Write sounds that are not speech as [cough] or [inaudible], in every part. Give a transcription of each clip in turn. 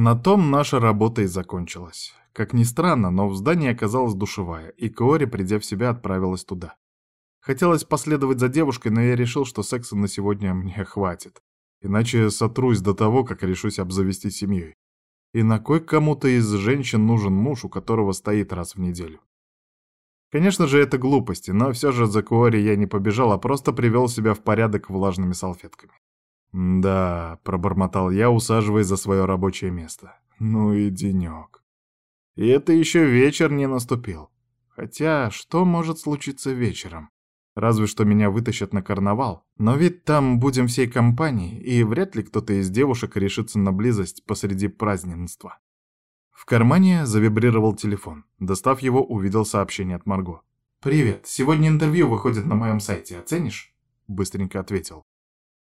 На том наша работа и закончилась. Как ни странно, но в здании оказалась душевая, и Кори, придя в себя, отправилась туда. Хотелось последовать за девушкой, но я решил, что секса на сегодня мне [laughs] хватит. Иначе сотрусь до того, как решусь обзавести семьей. И на кой кому-то из женщин нужен муж, у которого стоит раз в неделю? Конечно же, это глупости, но все же за Куори я не побежал, а просто привел себя в порядок влажными салфетками. «Да», — пробормотал я, усаживаясь за свое рабочее место. «Ну и денек». И это еще вечер не наступил. Хотя, что может случиться вечером? Разве что меня вытащат на карнавал. Но ведь там будем всей компанией, и вряд ли кто-то из девушек решится на близость посреди праздненства. В кармане завибрировал телефон. Достав его, увидел сообщение от Марго. «Привет, сегодня интервью выходит на моем сайте, оценишь?» Быстренько ответил.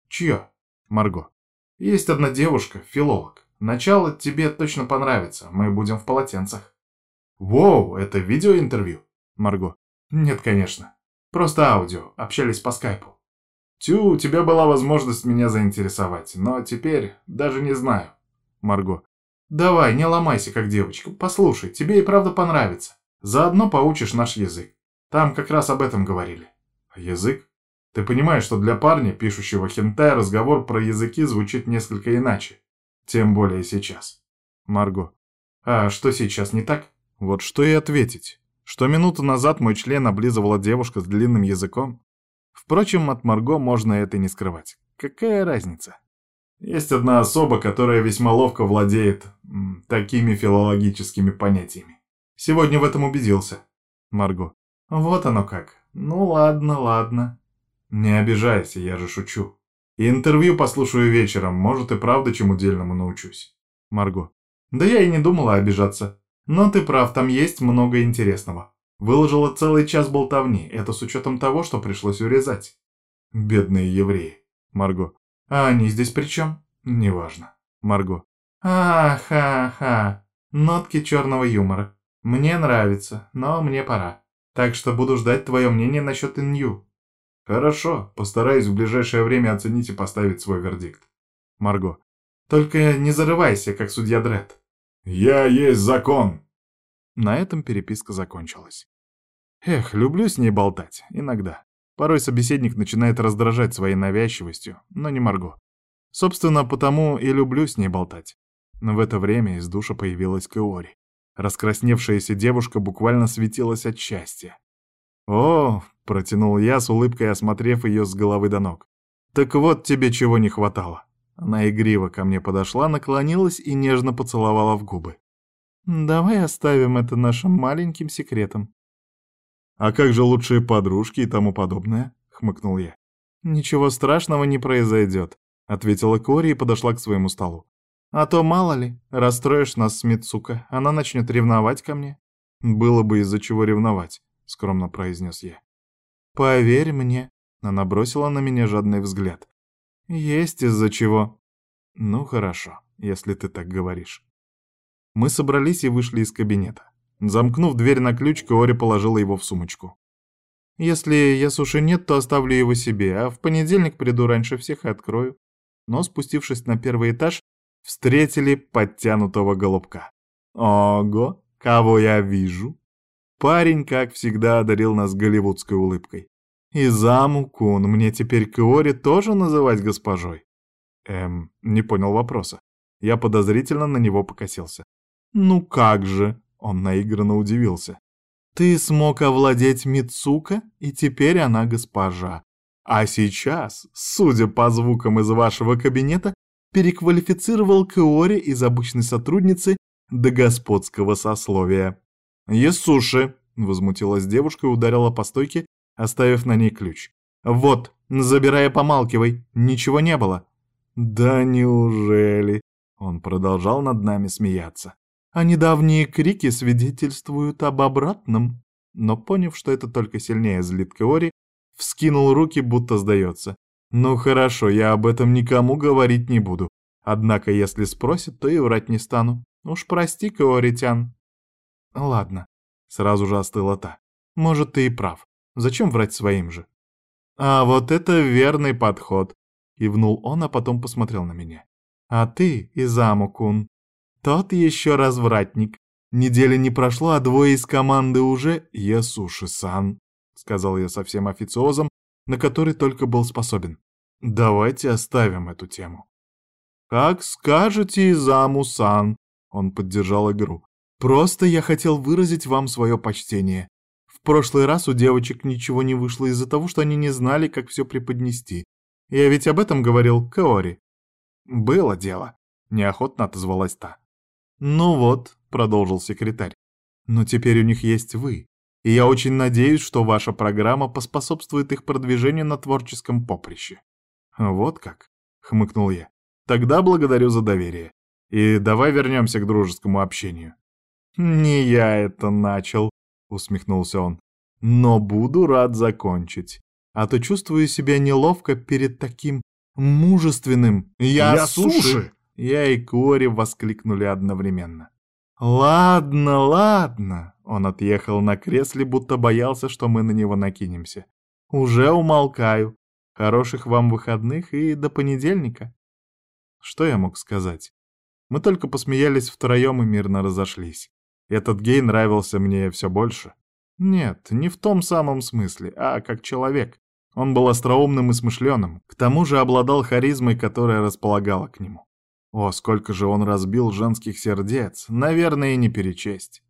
«Чье?» Марго. «Есть одна девушка, филолог. Начало тебе точно понравится, мы будем в полотенцах». «Воу, это видеоинтервью?» Марго. «Нет, конечно. Просто аудио, общались по скайпу. Тю, у тебя была возможность меня заинтересовать, но теперь даже не знаю. Марго. Давай, не ломайся, как девочка. Послушай, тебе и правда понравится. Заодно поучишь наш язык. Там как раз об этом говорили. Язык? Ты понимаешь, что для парня, пишущего хентай, разговор про языки звучит несколько иначе. Тем более сейчас. Марго. А что сейчас не так? Вот что и ответить что минуту назад мой член облизывала девушка с длинным языком. Впрочем, от Марго можно это не скрывать. Какая разница? Есть одна особа, которая весьма ловко владеет м, такими филологическими понятиями. Сегодня в этом убедился. Марго. Вот оно как. Ну ладно, ладно. Не обижайся, я же шучу. И интервью послушаю вечером, может и правда чему дельному научусь. Марго. Да я и не думала обижаться. Но ты прав, там есть много интересного. Выложила целый час болтовни, это с учетом того, что пришлось урезать. Бедные евреи. Марго. А они здесь при чем? Неважно. Марго. А-ха-ха. Нотки черного юмора. Мне нравится, но мне пора. Так что буду ждать твое мнение насчет Инью. Хорошо, постараюсь в ближайшее время оценить и поставить свой вердикт. Марго. Только не зарывайся, как судья Дред. «Я есть закон!» На этом переписка закончилась. Эх, люблю с ней болтать, иногда. Порой собеседник начинает раздражать своей навязчивостью, но не Марго. Собственно, потому и люблю с ней болтать. Но в это время из душа появилась Кеори. Раскрасневшаяся девушка буквально светилась от счастья. «О!» — протянул я с улыбкой, осмотрев ее с головы до ног. «Так вот тебе чего не хватало». Она игриво ко мне подошла, наклонилась и нежно поцеловала в губы. «Давай оставим это нашим маленьким секретом». «А как же лучшие подружки и тому подобное?» — хмыкнул я. «Ничего страшного не произойдет», — ответила Кори и подошла к своему столу. «А то, мало ли, расстроишь нас с Мицука, она начнет ревновать ко мне». «Было бы из-за чего ревновать», — скромно произнес я. «Поверь мне», — она бросила на меня жадный взгляд. Есть из-за чего. Ну хорошо, если ты так говоришь. Мы собрались и вышли из кабинета. Замкнув дверь на ключ, Каори положила его в сумочку. Если я суши нет, то оставлю его себе, а в понедельник приду раньше всех и открою. Но спустившись на первый этаж, встретили подтянутого голубка. Ого, кого я вижу? Парень, как всегда, одарил нас голливудской улыбкой. И Заму-кун, мне теперь Киори тоже называть госпожой? Эм, не понял вопроса. Я подозрительно на него покосился. Ну как же, он наигранно удивился. Ты смог овладеть Мицука, и теперь она госпожа. А сейчас, судя по звукам из вашего кабинета, переквалифицировал Киори из обычной сотрудницы до господского сословия. «Есуши!» — возмутилась девушка и ударила по стойке, оставив на ней ключ. «Вот, забирай помалкивай, ничего не было». «Да неужели?» Он продолжал над нами смеяться. А недавние крики свидетельствуют об обратном. Но поняв, что это только сильнее злит Кеори, вскинул руки, будто сдается. «Ну хорошо, я об этом никому говорить не буду. Однако, если спросят, то и врать не стану. Уж прости, Кеоритян». «Ладно», — сразу же остыла та. «Может, ты и прав. Зачем врать своим же? А вот это верный подход. Кивнул он, а потом посмотрел на меня. А ты, Изаму-кун, Тот еще развратник. Недели не прошло, а двое из команды уже «Я суши-сан», — сказал я со всем официозом, на который только был способен. Давайте оставим эту тему. «Как скажете, Изаму-сан», — он поддержал игру. «Просто я хотел выразить вам свое почтение. В прошлый раз у девочек ничего не вышло из-за того, что они не знали, как все преподнести. Я ведь об этом говорил Каори». «Было дело», — неохотно отозвалась та. «Ну вот», — продолжил секретарь, — «но теперь у них есть вы, и я очень надеюсь, что ваша программа поспособствует их продвижению на творческом поприще». «Вот как?» — хмыкнул я. «Тогда благодарю за доверие. И давай вернемся к дружескому общению». «Не я это начал», — усмехнулся он. «Но буду рад закончить. А то чувствую себя неловко перед таким мужественным. Я, я суши!», суши я и Кори воскликнули одновременно. «Ладно, ладно!» Он отъехал на кресле, будто боялся, что мы на него накинемся. «Уже умолкаю. Хороших вам выходных и до понедельника». Что я мог сказать? Мы только посмеялись втроем и мирно разошлись. Этот гей нравился мне все больше. Нет, не в том самом смысле, а как человек. Он был остроумным и смышленым, к тому же обладал харизмой, которая располагала к нему. О, сколько же он разбил женских сердец, наверное, и не перечесть.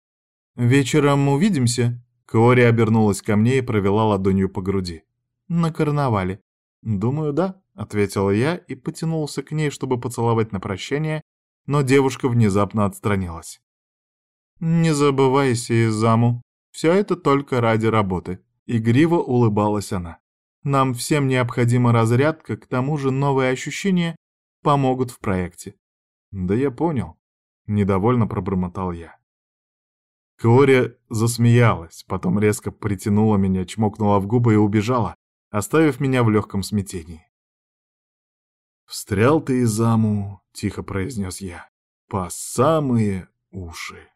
«Вечером увидимся?» Кори обернулась ко мне и провела ладонью по груди. «На карнавале». «Думаю, да», — ответил я и потянулся к ней, чтобы поцеловать на прощание, но девушка внезапно отстранилась. «Не забывайся, Изаму, все это только ради работы», — игриво улыбалась она. «Нам всем необходима разрядка, к тому же новые ощущения помогут в проекте. Да я понял. Недовольно пробормотал я. Кори засмеялась, потом резко притянула меня, чмокнула в губы и убежала, оставив меня в легком смятении. «Встрял ты из заму», — тихо произнес я, — «по самые уши».